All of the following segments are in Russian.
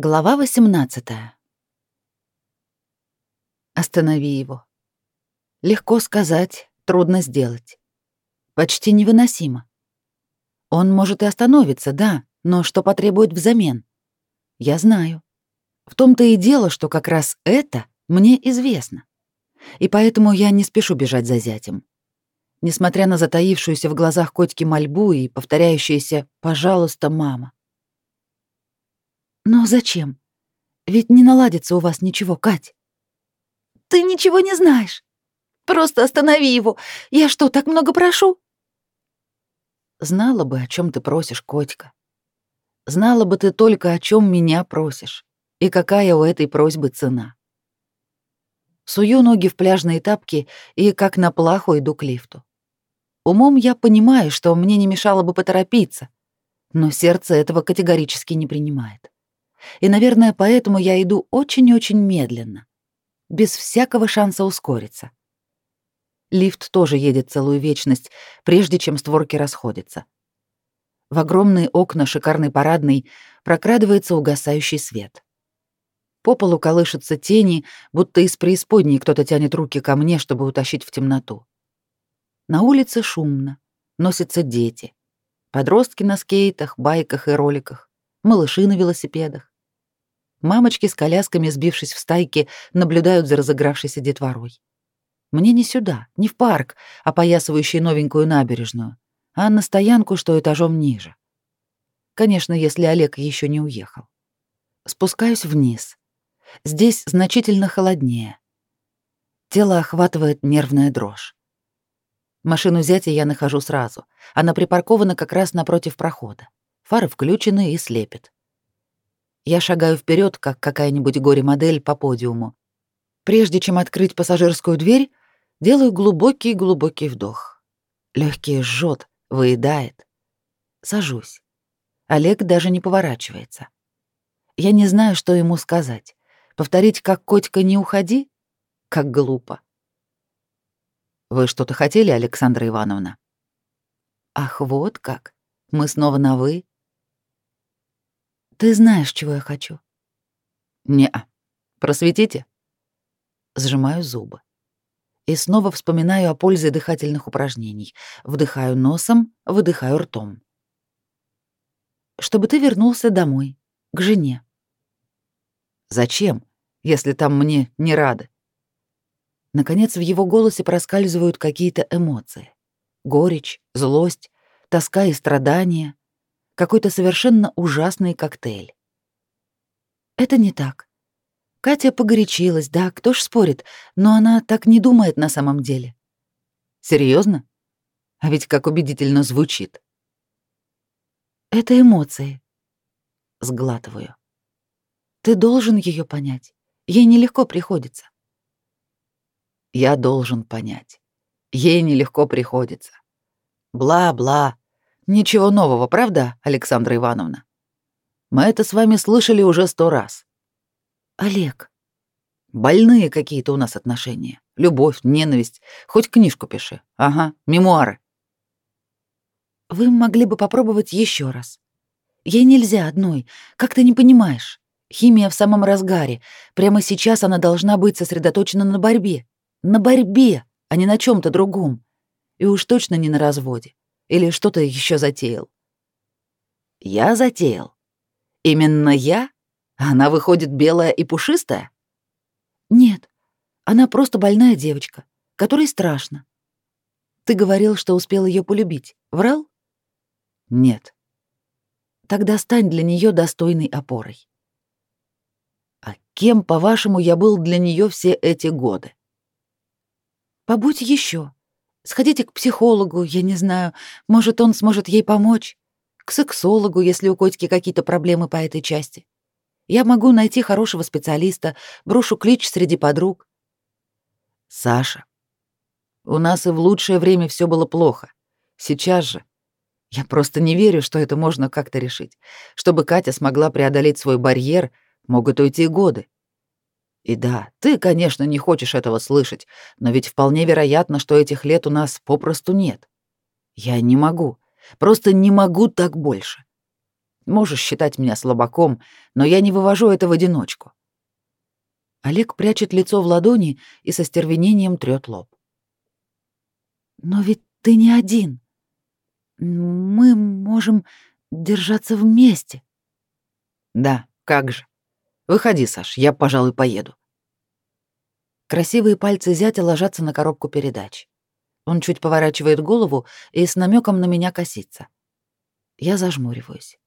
Глава 18. Останови его. Легко сказать, трудно сделать. Почти невыносимо. Он может и остановиться, да, но что потребует взамен? Я знаю. В том-то и дело, что как раз это мне известно. И поэтому я не спешу бежать за зятем. Несмотря на затаившуюся в глазах котики мольбу и повторяющуюся «пожалуйста, мама», но зачем? Ведь не наладится у вас ничего, Кать. Ты ничего не знаешь. Просто останови его. Я что, так много прошу? Знала бы, о чем ты просишь, котика. Знала бы ты только, о чем меня просишь. И какая у этой просьбы цена. Сую ноги в пляжные тапки и, как на плаху, иду к лифту. Умом я понимаю, что мне не мешало бы поторопиться, но сердце этого категорически не принимает. И, наверное, поэтому я иду очень-очень медленно, без всякого шанса ускориться. Лифт тоже едет целую вечность, прежде чем створки расходятся. В огромные окна шикарной парадной прокрадывается угасающий свет. По полу колышутся тени, будто из преисподней кто-то тянет руки ко мне, чтобы утащить в темноту. На улице шумно, носятся дети. Подростки на скейтах, байках и роликах, малыши на велосипедах. Мамочки с колясками, сбившись в стайки, наблюдают за разыгравшейся детворой. Мне не сюда, не в парк, опоясывающий новенькую набережную, а на стоянку, что этажом ниже. Конечно, если Олег еще не уехал. Спускаюсь вниз. Здесь значительно холоднее. Тело охватывает нервная дрожь. Машину зятя я нахожу сразу. Она припаркована как раз напротив прохода. Фары включены и слепят. Я шагаю вперед, как какая-нибудь горе-модель по подиуму. Прежде чем открыть пассажирскую дверь, делаю глубокий-глубокий вдох. Легкий жжет, выедает. Сажусь. Олег даже не поворачивается. Я не знаю, что ему сказать. Повторить, как котика, не уходи? Как глупо. Вы что-то хотели, Александра Ивановна? Ах, вот как. Мы снова на «вы». Ты знаешь, чего я хочу? Не-а. Просветите. Сжимаю зубы. И снова вспоминаю о пользе дыхательных упражнений. Вдыхаю носом, выдыхаю ртом. Чтобы ты вернулся домой, к жене. Зачем, если там мне не рады? Наконец в его голосе проскальзывают какие-то эмоции. Горечь, злость, тоска и страдания какой-то совершенно ужасный коктейль. Это не так. Катя погорячилась, да, кто ж спорит, но она так не думает на самом деле. Серьезно? А ведь как убедительно звучит. Это эмоции. Сглатываю. Ты должен ее понять. Ей нелегко приходится. Я должен понять. Ей нелегко приходится. Бла-бла. Ничего нового, правда, Александра Ивановна? Мы это с вами слышали уже сто раз. Олег. Больные какие-то у нас отношения. Любовь, ненависть. Хоть книжку пиши. Ага, мемуары. Вы могли бы попробовать еще раз. Ей нельзя одной. Как ты не понимаешь? Химия в самом разгаре. Прямо сейчас она должна быть сосредоточена на борьбе. На борьбе, а не на чем то другом. И уж точно не на разводе. Или что-то еще затеял? Я затеял. Именно я? Она выходит белая и пушистая? Нет, она просто больная девочка, которой страшно. Ты говорил, что успел ее полюбить. Врал? Нет. Тогда стань для нее достойной опорой. А кем, по-вашему, я был для нее все эти годы? Побудь еще. Сходите к психологу, я не знаю, может, он сможет ей помочь. К сексологу, если у котики какие-то проблемы по этой части. Я могу найти хорошего специалиста, брошу клич среди подруг. Саша, у нас и в лучшее время все было плохо. Сейчас же. Я просто не верю, что это можно как-то решить. Чтобы Катя смогла преодолеть свой барьер, могут уйти годы. И да, ты, конечно, не хочешь этого слышать, но ведь вполне вероятно, что этих лет у нас попросту нет. Я не могу. Просто не могу так больше. Можешь считать меня слабаком, но я не вывожу это в одиночку. Олег прячет лицо в ладони и со стервенением трёт лоб. Но ведь ты не один. Мы можем держаться вместе. Да, как же. Выходи, Саш, я, пожалуй, поеду. Красивые пальцы зятя ложатся на коробку передач. Он чуть поворачивает голову и с намеком на меня косится. Я зажмуриваюсь.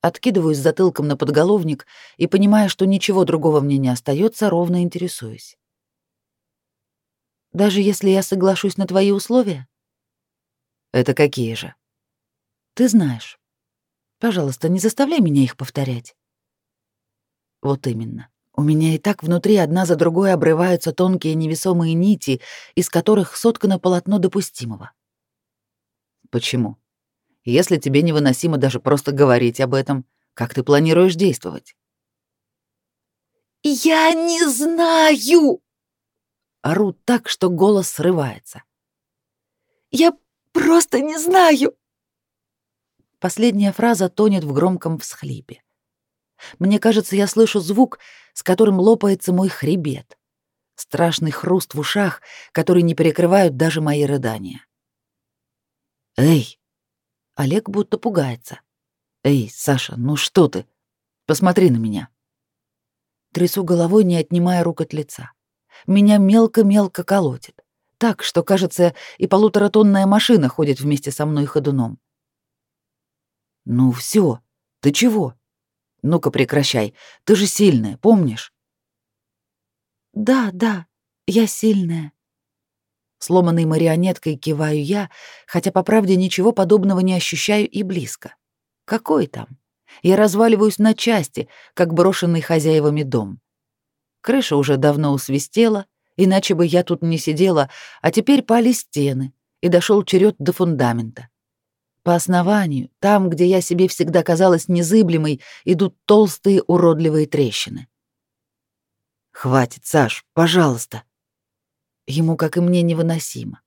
Откидываюсь затылком на подголовник и, понимая, что ничего другого мне не остается, ровно интересуюсь. Даже если я соглашусь на твои условия? Это какие же? Ты знаешь. Пожалуйста, не заставляй меня их повторять. Вот именно. У меня и так внутри одна за другой обрываются тонкие невесомые нити, из которых соткано полотно допустимого. Почему? Если тебе невыносимо даже просто говорить об этом, как ты планируешь действовать? Я не знаю. Ору так, что голос срывается. Я просто не знаю. Последняя фраза тонет в громком всхлипе. Мне кажется, я слышу звук, с которым лопается мой хребет. Страшный хруст в ушах, который не перекрывают даже мои рыдания. «Эй!» Олег будто пугается. «Эй, Саша, ну что ты? Посмотри на меня!» Трясу головой, не отнимая рук от лица. Меня мелко-мелко колотит. Так, что, кажется, и полуторатонная машина ходит вместе со мной ходуном. «Ну все, ты чего?» Ну-ка прекращай. Ты же сильная, помнишь? Да, да, я сильная. Сломанной марионеткой киваю я, хотя по правде ничего подобного не ощущаю и близко. Какой там? Я разваливаюсь на части, как брошенный хозяевами дом. Крыша уже давно усвистела, иначе бы я тут не сидела, а теперь пали стены, и дошел черед до фундамента. По основанию, там, где я себе всегда казалась незыблемой, идут толстые уродливые трещины. «Хватит, Саш, пожалуйста». Ему, как и мне, невыносимо.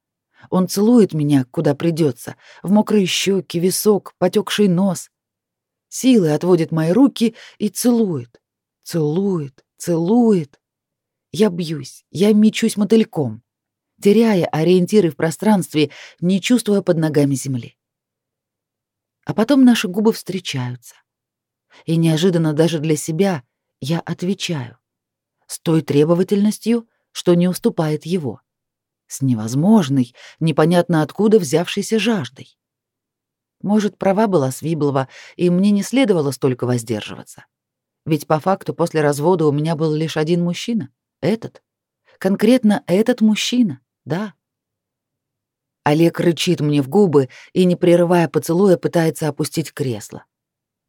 Он целует меня, куда придется, в мокрые щеки, висок, потекший нос. Силы отводит мои руки и целует. Целует, целует. Я бьюсь, я мечусь мотыльком, теряя ориентиры в пространстве, не чувствуя под ногами земли. А потом наши губы встречаются. И неожиданно даже для себя я отвечаю. С той требовательностью, что не уступает его. С невозможной, непонятно откуда взявшейся жаждой. Может, права была Свиблова, и мне не следовало столько воздерживаться. Ведь по факту после развода у меня был лишь один мужчина. Этот. Конкретно этот мужчина, да. Олег рычит мне в губы и, не прерывая поцелуя, пытается опустить кресло.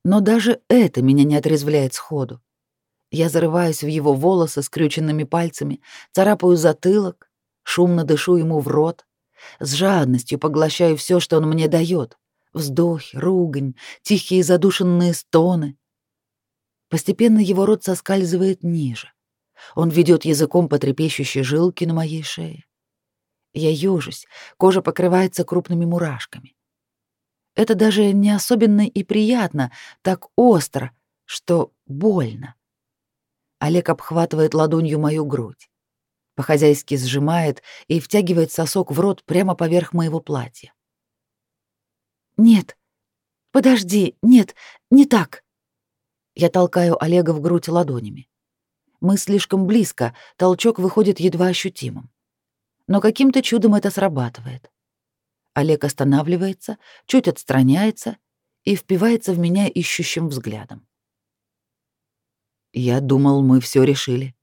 Но даже это меня не отрезвляет сходу. Я зарываюсь в его волосы скрюченными пальцами, царапаю затылок, шумно дышу ему в рот, с жадностью поглощаю все, что он мне дает: вздохи, ругань, тихие задушенные стоны. Постепенно его рот соскальзывает ниже. Он ведет языком по трепещущей жилке на моей шее. Я южусь, кожа покрывается крупными мурашками. Это даже не особенно и приятно, так остро, что больно. Олег обхватывает ладонью мою грудь, по-хозяйски сжимает и втягивает сосок в рот прямо поверх моего платья. «Нет, подожди, нет, не так!» Я толкаю Олега в грудь ладонями. Мы слишком близко, толчок выходит едва ощутимым но каким-то чудом это срабатывает. Олег останавливается, чуть отстраняется и впивается в меня ищущим взглядом. Я думал, мы все решили.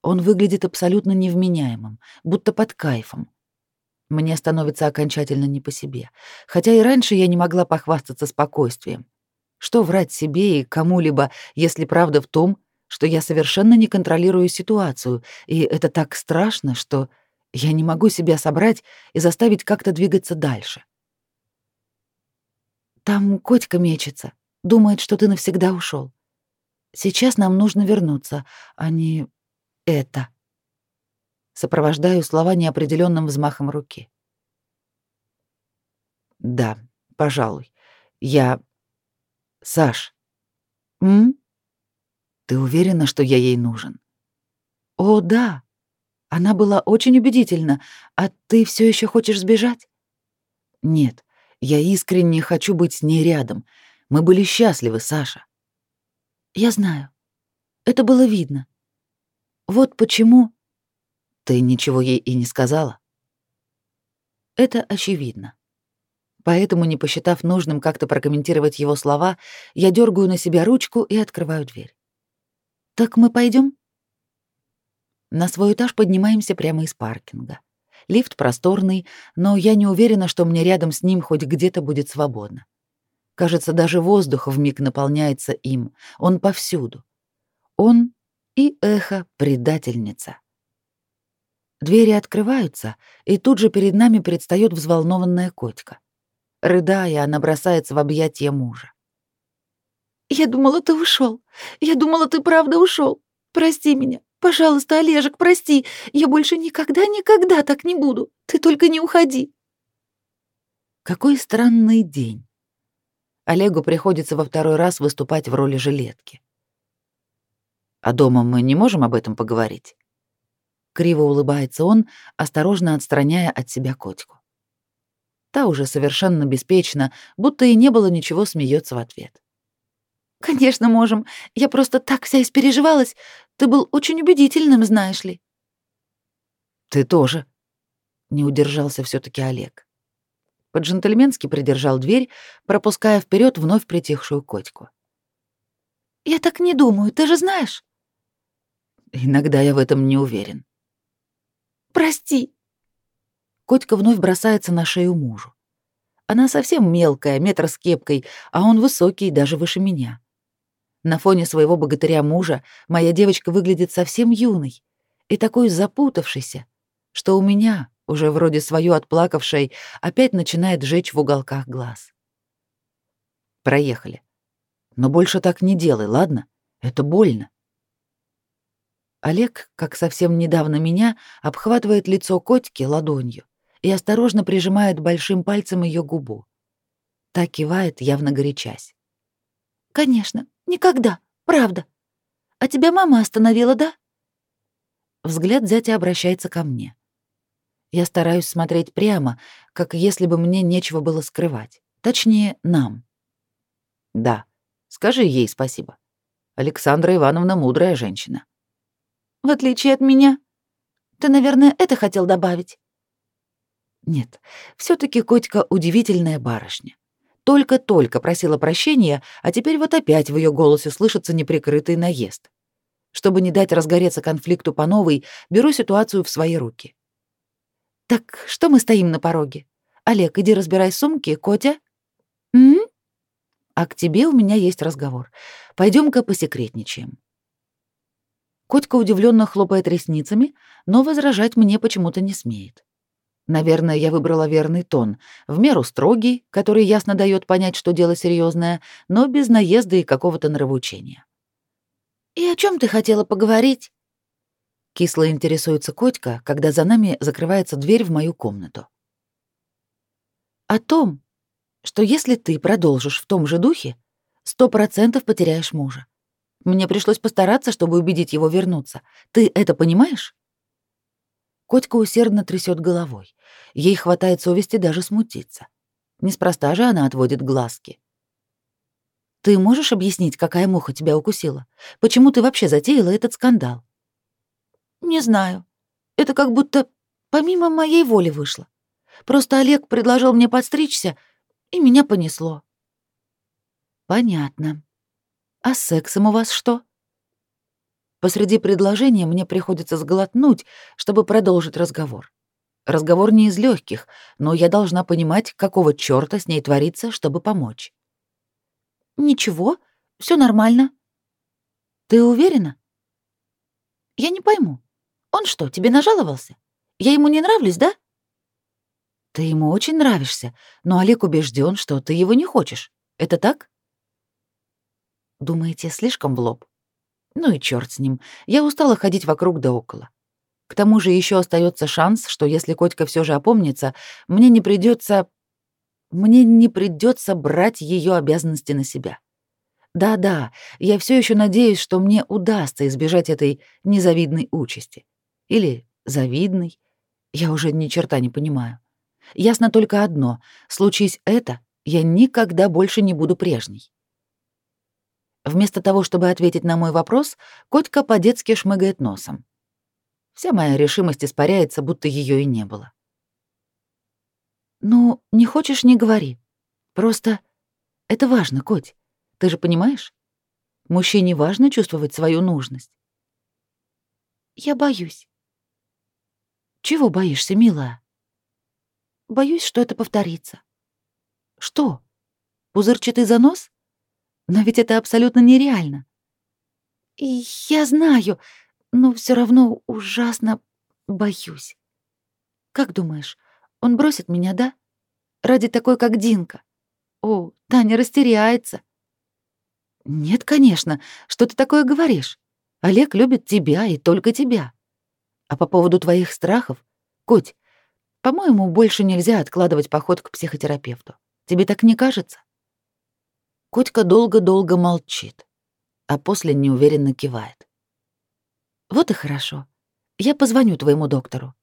Он выглядит абсолютно невменяемым, будто под кайфом. Мне становится окончательно не по себе, хотя и раньше я не могла похвастаться спокойствием. Что врать себе и кому-либо, если правда в том, что я совершенно не контролирую ситуацию, и это так страшно, что я не могу себя собрать и заставить как-то двигаться дальше. Там котика мечется, думает, что ты навсегда ушел. Сейчас нам нужно вернуться, а не это. Сопровождаю слова неопределенным взмахом руки. Да, пожалуй. Я Саш. М? Ты уверена, что я ей нужен? О, да. Она была очень убедительна. А ты все еще хочешь сбежать? Нет, я искренне хочу быть с ней рядом. Мы были счастливы, Саша. Я знаю. Это было видно. Вот почему... Ты ничего ей и не сказала? Это очевидно. Поэтому, не посчитав нужным как-то прокомментировать его слова, я дергаю на себя ручку и открываю дверь. Так мы пойдем? На свой этаж поднимаемся прямо из паркинга. Лифт просторный, но я не уверена, что мне рядом с ним хоть где-то будет свободно. Кажется, даже воздух вмиг наполняется им. Он повсюду. Он и эхо предательница. Двери открываются, и тут же перед нами предстает взволнованная котика. Рыдая, она бросается в объятия мужа. «Я думала, ты ушел. Я думала, ты правда ушел. Прости меня. Пожалуйста, Олежек, прости. Я больше никогда-никогда так не буду. Ты только не уходи». Какой странный день. Олегу приходится во второй раз выступать в роли жилетки. А дома мы не можем об этом поговорить? Криво улыбается он, осторожно отстраняя от себя котику. Та уже совершенно беспечно, будто и не было ничего, смеется в ответ. «Конечно, можем. Я просто так вся испереживалась. Ты был очень убедительным, знаешь ли». «Ты тоже», — не удержался все таки Олег. По-джентльменски придержал дверь, пропуская вперед вновь притихшую котику. «Я так не думаю, ты же знаешь». Иногда я в этом не уверен. Прости. Котька вновь бросается на шею мужу. Она совсем мелкая, метр с кепкой, а он высокий, даже выше меня. На фоне своего богатыря мужа моя девочка выглядит совсем юной и такой запутавшейся, что у меня, уже вроде свою отплакавшей, опять начинает жечь в уголках глаз. Проехали. Но больше так не делай, ладно? Это больно. Олег, как совсем недавно меня, обхватывает лицо котики ладонью и осторожно прижимает большим пальцем ее губу. Так кивает, явно горячась. «Конечно, никогда, правда. А тебя мама остановила, да?» Взгляд зятя обращается ко мне. Я стараюсь смотреть прямо, как если бы мне нечего было скрывать. Точнее, нам. Да, скажи ей спасибо. Александра Ивановна мудрая женщина в отличие от меня. Ты, наверное, это хотел добавить?» Нет, все таки Котька удивительная барышня. Только-только просила прощения, а теперь вот опять в ее голосе слышится неприкрытый наезд. Чтобы не дать разгореться конфликту по новой, беру ситуацию в свои руки. «Так что мы стоим на пороге? Олег, иди разбирай сумки, Котя». «М? А к тебе у меня есть разговор. пойдем ка посекретничаем». Котька удивленно хлопает ресницами, но возражать мне почему-то не смеет. Наверное, я выбрала верный тон, в меру строгий, который ясно дает понять, что дело серьезное, но без наезда и какого-то нравоучения. «И о чем ты хотела поговорить?» Кисло интересуется Котька, когда за нами закрывается дверь в мою комнату. «О том, что если ты продолжишь в том же духе, сто процентов потеряешь мужа. Мне пришлось постараться, чтобы убедить его вернуться. Ты это понимаешь?» Котька усердно трясет головой. Ей хватает совести даже смутиться. Неспроста же она отводит глазки. «Ты можешь объяснить, какая муха тебя укусила? Почему ты вообще затеяла этот скандал?» «Не знаю. Это как будто помимо моей воли вышло. Просто Олег предложил мне подстричься, и меня понесло». «Понятно. А с сексом у вас что? Посреди предложения мне приходится сглотнуть, чтобы продолжить разговор. Разговор не из легких, но я должна понимать, какого чёрта с ней творится, чтобы помочь. Ничего, все нормально. Ты уверена? Я не пойму. Он что, тебе нажаловался? Я ему не нравлюсь, да? Ты ему очень нравишься, но Олег убежден, что ты его не хочешь. Это так? Думаете, слишком в лоб? Ну и черт с ним. Я устала ходить вокруг да около. К тому же еще остается шанс, что если Котька все же опомнится, мне не придется, мне не придется брать ее обязанности на себя. Да-да, я все еще надеюсь, что мне удастся избежать этой незавидной участи. Или завидной. Я уже ни черта не понимаю. Ясно только одно — случись это, я никогда больше не буду прежней. Вместо того, чтобы ответить на мой вопрос, Котька по-детски шмыгает носом. Вся моя решимость испаряется, будто ее и не было. «Ну, не хочешь — не говори. Просто это важно, Коть. Ты же понимаешь? Мужчине важно чувствовать свою нужность». «Я боюсь». «Чего боишься, милая?» «Боюсь, что это повторится». «Что? Пузырчатый занос? Но ведь это абсолютно нереально». «Я знаю, но все равно ужасно боюсь. Как думаешь, он бросит меня, да? Ради такой, как Динка. О, Таня растеряется. Нет, конечно. Что ты такое говоришь? Олег любит тебя и только тебя. А по поводу твоих страхов, Коть, по-моему, больше нельзя откладывать поход к психотерапевту. Тебе так не кажется? Котька долго-долго молчит, а после неуверенно кивает. Вот и хорошо. Я позвоню твоему доктору.